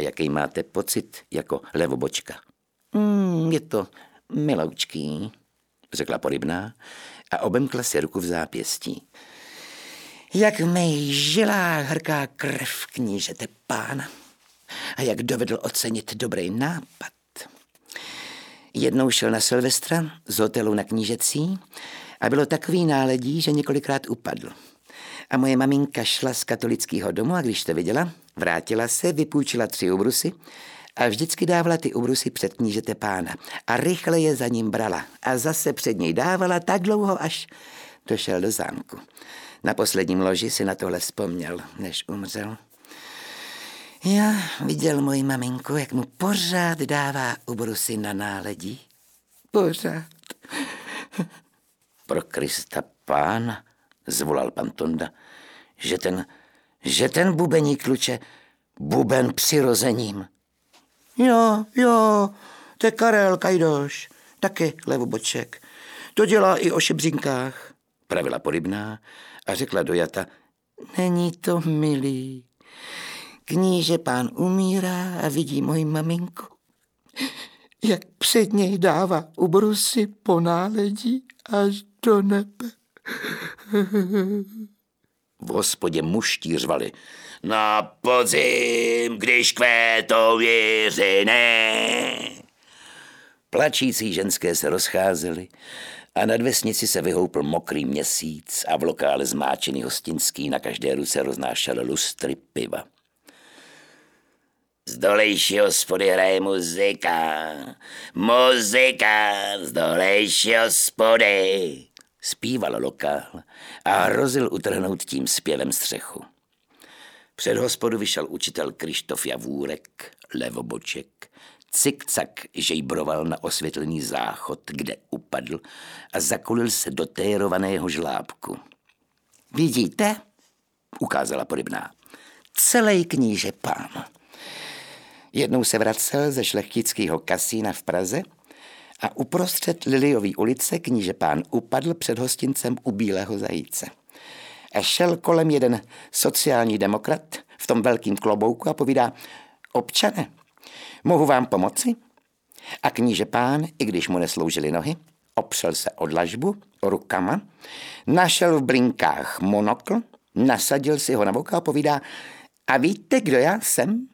Jaký máte pocit jako levobočka? Mm, je to miloučký, řekla porybná a obemkla si ruku v zápěstí. Jak v mých žilách hrká krev knížete pána a jak dovedl ocenit dobrý nápad. Jednou šel na Silvestra z hotelu na knížecí a bylo takový náledí, že několikrát upadl. A moje maminka šla z katolického domu a když to viděla, vrátila se, vypůjčila tři ubrusy a vždycky dávala ty ubrusy před knížete pána a rychle je za ním brala a zase před něj dávala tak dlouho, až došel do zámku. Na posledním loži si na tohle vzpomněl, než umřel. Já viděl moji maminku, jak mu pořád dává ubrusy na náledí. Pořád. Pro Krista pána, zvolal pan Tonda, že ten, že ten bubeník kluče, buben přirozením. Jo, jo, to je Karel Kajdoš, taky levoboček. To dělá i o šebřinkách, pravila porybná a řekla dojata, není to milý. Kníže pán umírá a vidí moji maminku, jak před něj dává ubrusy po náledí až do nebe. V hospodě muští řvali. Na podzim, když kvétou věřiné. Plačící ženské se rozcházely a nad vesnici se vyhoupl mokrý měsíc a v lokále zmáčený hostinský na každé ruce roznášel lustry piva. Z dolejší hospody hraje muzika, muzika z dolejší hospody, zpíval lokál a hrozil utrhnout tím zpěvem střechu. Před hospodu vyšel učitel Krištof Javůrek, levoboček, cikcak žejbroval na osvětlený záchod, kde upadl a zakulil se do térovaného žlábku. Vidíte? ukázala porybná. Celý kníže pán. Jednou se vracel ze šlechtického kasína v Praze a uprostřed Liliový ulice kníže pán upadl před hostincem u Bílého zajíce. A šel kolem jeden sociální demokrat v tom velkým klobouku a povídá, občane, mohu vám pomoci? A kníže pán, i když mu nesloužily nohy, opřel se od lažbu rukama, našel v blinkách monokl, nasadil si ho na boka a povídá, a víte, kdo já jsem?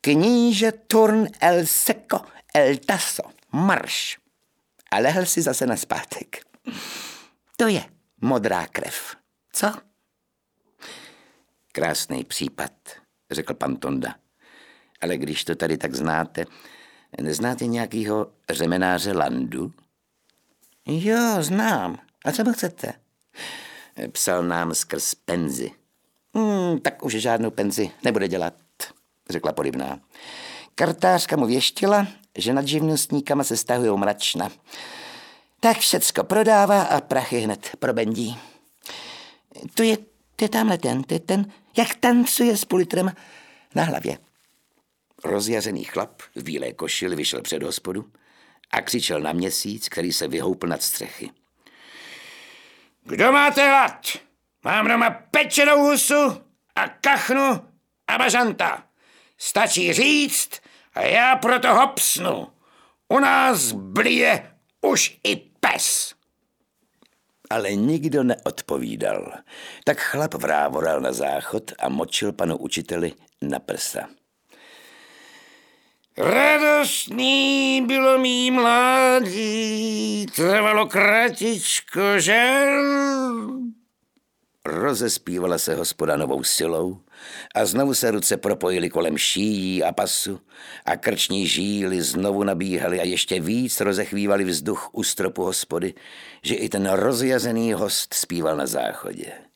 Kníže Turn el Seco el Taso, marš. A lehl si zase na zpátek. To je modrá krev. Co? Krásný případ, řekl pan Tonda. Ale když to tady tak znáte, neznáte nějakýho řemenáře Landu? Jo, znám. A co chcete? Psal nám skrz penzi. Hmm, tak už žádnou penzi nebude dělat řekla porybná. Kartářka mu věštila, že nad živnostníkama se stahují mračna. Tak všecko prodává a prachy hned probendí. To je, to je tamhle ten, to je ten, jak tancuje s pulitrem na hlavě. Rozjařený chlap v bílé košili vyšel před hospodu a křičel na měsíc, který se vyhoupl nad střechy. Kdo máte hlad? Mám doma pečenou husu a kachnu a bažanta. Stačí říct a já proto hopsnu. U nás blije už i pes. Ale nikdo neodpovídal. Tak chlap vrávoral na záchod a močil panu učiteli na prsa. Radostný bylo mý mládí, trvalo kratičko, žel. Rozespívala se hospoda novou silou a znovu se ruce propojily kolem šíjí a pasu a krční žíly znovu nabíhaly a ještě víc rozechvívali vzduch u stropu hospody, že i ten rozjazený host zpíval na záchodě.